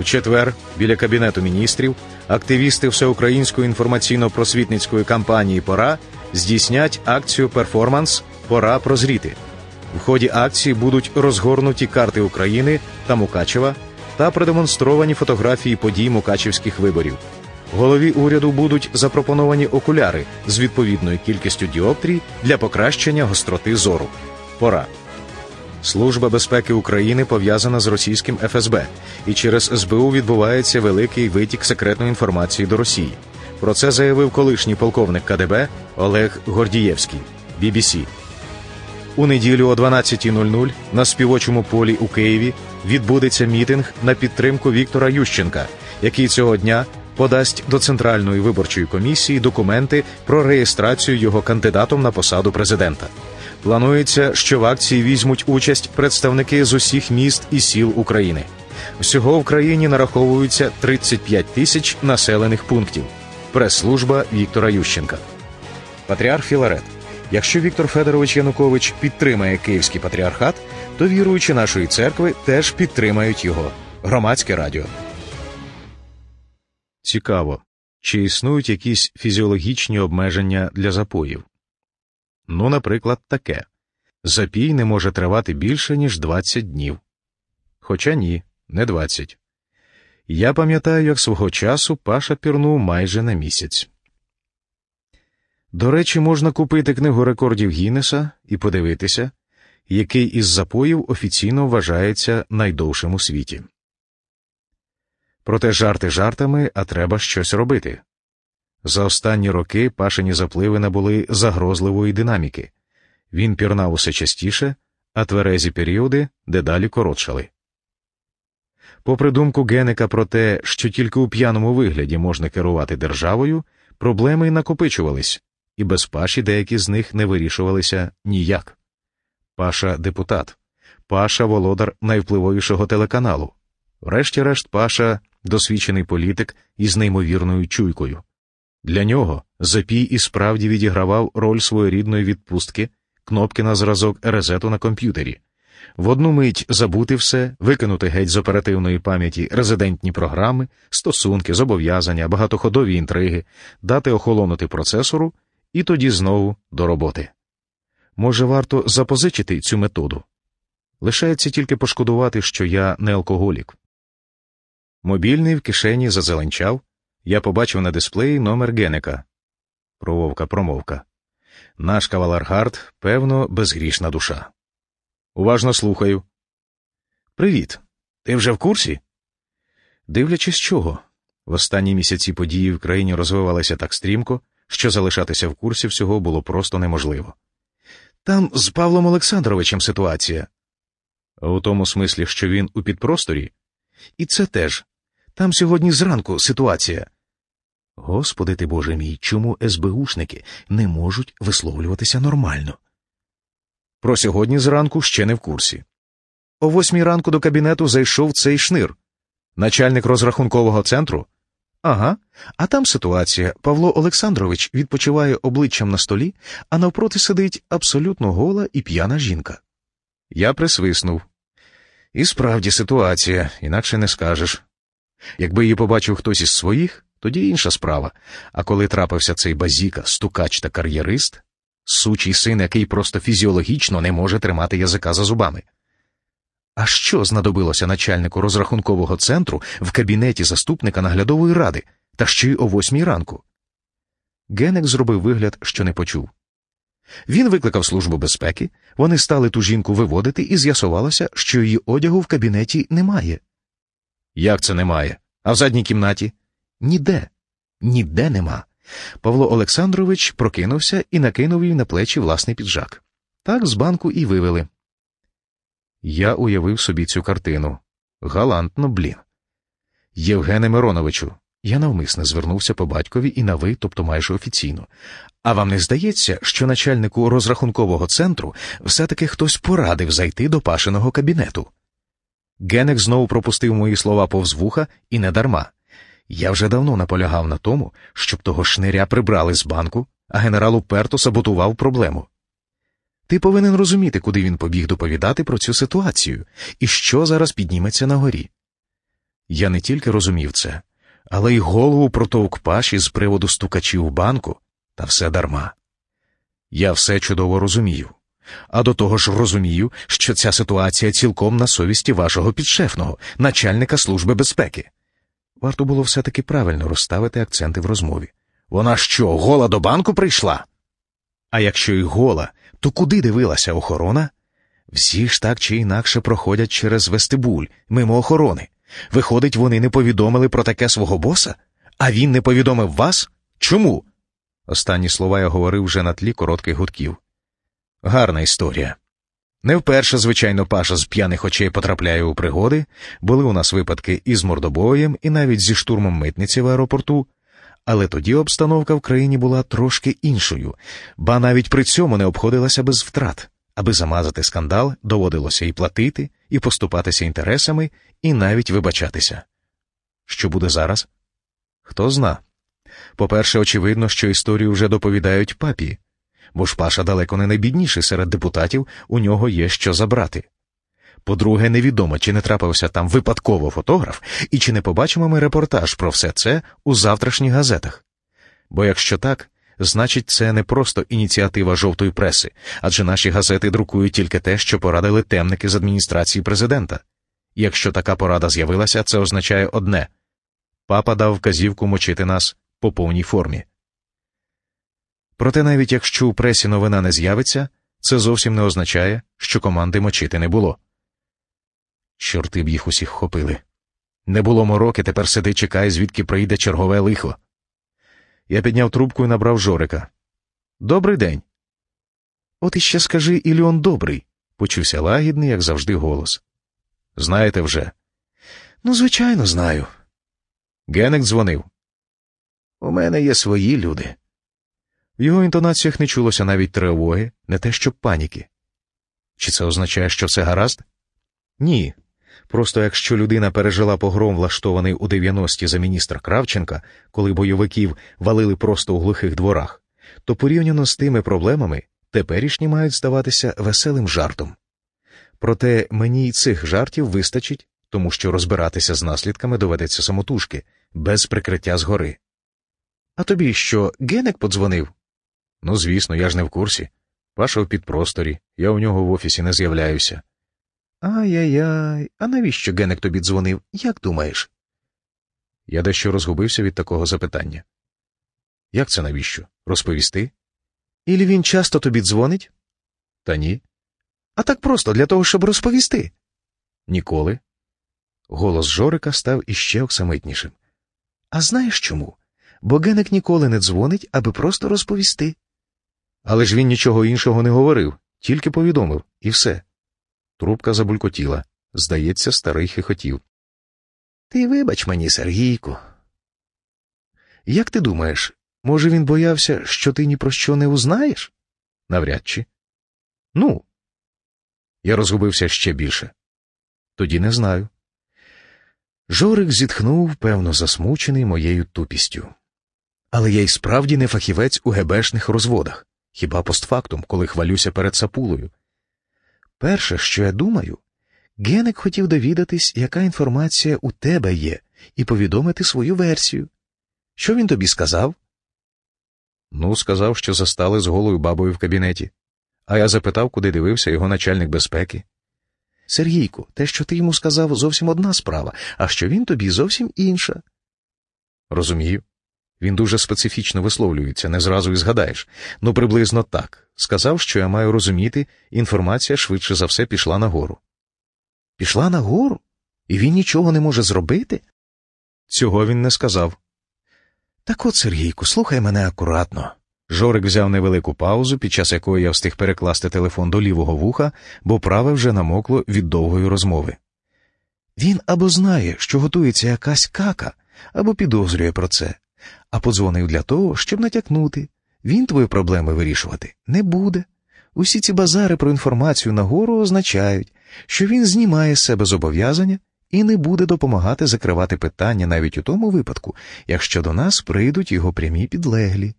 У четвер біля кабінету міністрів активісти всеукраїнської інформаційно-просвітницької кампанії Пора здійснять акцію перформанс Пора прозріти. В ході акції будуть розгорнуті карти України та Мукачева та продемонстровані фотографії подій мукачевських виборів. Голові уряду будуть запропоновані окуляри з відповідною кількістю діоптрій для покращення гостроти зору. Пора. Служба безпеки України пов'язана з російським ФСБ, і через СБУ відбувається великий витік секретної інформації до Росії. Про це заявив колишній полковник КДБ Олег Гордієвський. BBC. У неділю о 12.00 на співочому полі у Києві відбудеться мітинг на підтримку Віктора Ющенка, який цього дня подасть до Центральної виборчої комісії документи про реєстрацію його кандидатом на посаду президента. Планується, що в акції візьмуть участь представники з усіх міст і сіл України. Всього в країні нараховується 35 тисяч населених пунктів. Прес-служба Віктора Ющенка. Патріарх Філарет. Якщо Віктор Федорович Янукович підтримає Київський патріархат, то віруючі нашої церкви теж підтримають його. Громадське радіо. Цікаво. Чи існують якісь фізіологічні обмеження для запоїв? Ну, наприклад, таке запій не може тривати більше, ніж 20 днів. Хоча ні, не 20. Я пам'ятаю, як свого часу Паша пірнув майже на місяць. До речі, можна купити книгу рекордів Гіннеса і подивитися, який із запоїв офіційно вважається найдовшим у світі. Проте жарти жартами, а треба щось робити. За останні роки пашині запливи набули загрозливої динаміки. Він пірнав усе частіше, а тверезі періоди дедалі коротшали. Попри думку Генека про те, що тільки у п'яному вигляді можна керувати державою, проблеми накопичувались, і без паші деякі з них не вирішувалися ніяк. Паша депутат, Паша володар найвпливовішого телеканалу. Врешті-решт, Паша досвідчений політик із неймовірною чуйкою. Для нього Запій і справді відігравав роль своєрідної відпустки, кнопки на зразок резету на комп'ютері. В одну мить забути все, викинути геть з оперативної пам'яті резидентні програми, стосунки, зобов'язання, багатоходові інтриги, дати охолонути процесору і тоді знову до роботи. Може, варто запозичити цю методу? Лишається тільки пошкодувати, що я не алкоголік. Мобільний в кишені зазеленчав. Я побачив на дисплеї номер Генека. Прововка промовка. Наш каваларгард, певно, безгрішна душа. Уважно слухаю. Привіт. Ти вже в курсі? Дивлячись чого. В останні місяці події в країні розвивалися так стрімко, що залишатися в курсі всього було просто неможливо. Там з Павлом Олександровичем ситуація. У тому смислі, що він у підпросторі? І це теж. Там сьогодні зранку ситуація. Господи ти Боже мій, чому СБУшники не можуть висловлюватися нормально? Про сьогодні зранку ще не в курсі. О восьмій ранку до кабінету зайшов цей шнир, начальник розрахункового центру. Ага, а там ситуація. Павло Олександрович відпочиває обличчям на столі, а навпроти сидить абсолютно гола і п'яна жінка. Я присвиснув. І справді ситуація, інакше не скажеш. Якби її побачив хтось із своїх, тоді інша справа. А коли трапився цей базіка, стукач та кар'єрист, сучий син, який просто фізіологічно не може тримати язика за зубами. А що знадобилося начальнику розрахункового центру в кабінеті заступника наглядової ради, та ще й о восьмій ранку? Генек зробив вигляд, що не почув. Він викликав службу безпеки, вони стали ту жінку виводити, і з'ясувалося, що її одягу в кабінеті немає. Як це немає? А в задній кімнаті? Ніде, ніде нема. Павло Олександрович прокинувся і накинув їй на плечі власний піджак. Так з банку і вивели. Я уявив собі цю картину. Галантно, блін. Євгене Мироновичу, я навмисне звернувся по батькові і на ви, тобто майже офіційно. А вам не здається, що начальнику розрахункового центру все-таки хтось порадив зайти до пашиного кабінету? Генек знову пропустив мої слова повз вуха і не дарма. Я вже давно наполягав на тому, щоб того шниря прибрали з банку, а генерал уперто саботував проблему. Ти повинен розуміти, куди він побіг доповідати про цю ситуацію і що зараз підніметься на горі. Я не тільки розумів це, але й голову протовк паші з приводу стукачів банку, та все дарма. Я все чудово розумію. А до того ж розумію, що ця ситуація цілком на совісті вашого підшефного, начальника Служби безпеки. Варто було все-таки правильно розставити акценти в розмові. Вона що, гола до банку прийшла? А якщо й гола, то куди дивилася охорона? Всі ж так чи інакше проходять через вестибуль, мимо охорони. Виходить, вони не повідомили про таке свого боса? А він не повідомив вас? Чому? Останні слова я говорив вже на тлі коротких гудків. Гарна історія. Не вперше, звичайно, паша з п'яних очей потрапляє у пригоди, були у нас випадки із мордобоєм, і навіть зі штурмом митниці в аеропорту, але тоді обстановка в країні була трошки іншою, ба навіть при цьому не обходилася без втрат. Аби замазати скандал, доводилося і платити, і поступатися інтересами, і навіть вибачатися. Що буде зараз? Хто зна. По-перше, очевидно, що історію вже доповідають папі, бо ж Паша далеко не найбідніший серед депутатів, у нього є що забрати. По-друге, невідомо, чи не трапився там випадково фотограф, і чи не побачимо ми репортаж про все це у завтрашніх газетах. Бо якщо так, значить, це не просто ініціатива жовтої преси, адже наші газети друкують тільки те, що порадили темники з адміністрації президента. Якщо така порада з'явилася, це означає одне папа дав вказівку мочити нас по повній формі. Проте навіть якщо у пресі новина не з'явиться, це зовсім не означає, що команди мочити не було. Чорти б їх усіх хопили. Не було мороки, тепер сиди, чекай, звідки прийде чергове лихо. Я підняв трубку і набрав Жорика. Добрий день. От іще скажи Іліон добрий, почувся лагідний, як завжди, голос. Знаєте вже? Ну, звичайно, знаю. Генек дзвонив. У мене є свої люди. В його інтонаціях не чулося навіть тривоги, не те що паніки. Чи це означає, що все гаразд? Ні. Просто якщо людина пережила погром, влаштований у 90-ті за міністра Кравченка, коли бойовиків валили просто у глухих дворах, то порівняно з тими проблемами теперішні мають здаватися веселим жартом. Проте мені й цих жартів вистачить, тому що розбиратися з наслідками доведеться самотужки, без прикриття згори. А тобі що, Генек подзвонив? Ну, звісно, я ж не в курсі. Паша в підпросторі, я у нього в офісі не з'являюся. Ай-яй-яй, а навіщо Генек тобі дзвонив, як думаєш? Я дещо розгубився від такого запитання. Як це навіщо? Розповісти? Ілі він часто тобі дзвонить? Та ні. А так просто для того, щоб розповісти. Ніколи. Голос Жорика став іще оксамитнішим. А знаєш чому? Бо Генек ніколи не дзвонить, аби просто розповісти. Але ж він нічого іншого не говорив, тільки повідомив, і все. Трубка забулькотіла. Здається, старий хихотів. Ти вибач мені, Сергійку. Як ти думаєш, може, він боявся, що ти ні про що не узнаєш? Навряд чи. Ну. Я розгубився ще більше. Тоді не знаю. Жорик зітхнув, певно, засмучений моєю тупістю. Але я й справді не фахівець у гебешних розводах, хіба постфактум, коли хвалюся перед сапулою. Перше, що я думаю, Генек хотів довідатись, яка інформація у тебе є, і повідомити свою версію. Що він тобі сказав? Ну, сказав, що застали з голою бабою в кабінеті. А я запитав, куди дивився його начальник безпеки. Сергійку, те, що ти йому сказав, зовсім одна справа, а що він тобі зовсім інша. Розумію. Він дуже специфічно висловлюється, не зразу і згадаєш. Ну, приблизно так. Сказав, що я маю розуміти, інформація швидше за все пішла нагору. Пішла нагору? І він нічого не може зробити? Цього він не сказав. Так от, Сергійку, слухай мене акуратно. Жорик взяв невелику паузу, під час якої я встиг перекласти телефон до лівого вуха, бо праве вже намокло від довгої розмови. Він або знає, що готується якась кака, або підозрює про це, а подзвонив для того, щоб натякнути. Він твої проблеми вирішувати не буде. Усі ці базари про інформацію нагору означають, що він знімає з себе зобов'язання і не буде допомагати закривати питання навіть у тому випадку, якщо до нас прийдуть його прямі підлеглі.